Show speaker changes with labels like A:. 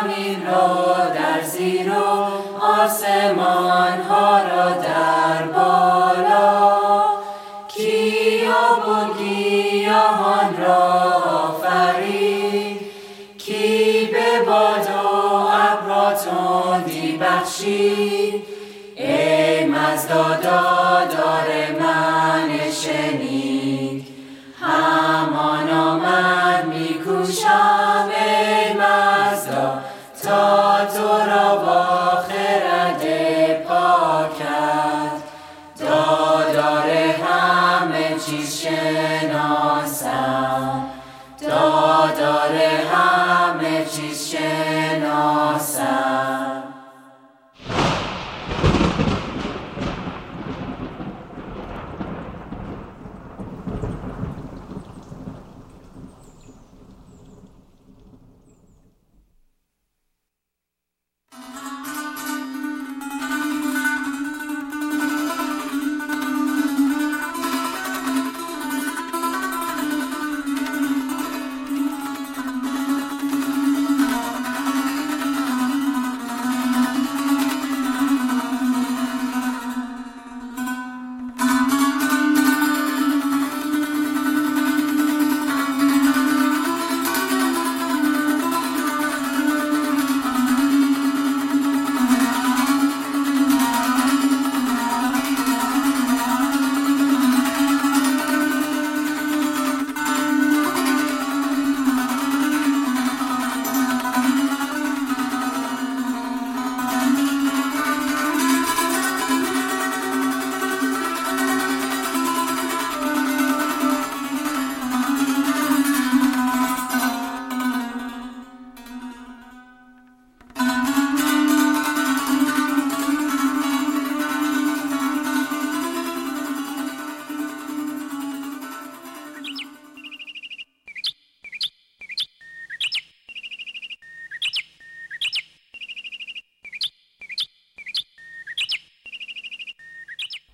A: زمین را در زیر و آسمان ها را در بالا. کیا و گیاهان را آفرید کی به باد و ابر تندی بخشید؟ ای مزدادا دار من شنید. همان آمد میکوشم ای من تا تو را با خرد پاکت دادار همه چیز شناسم. دادار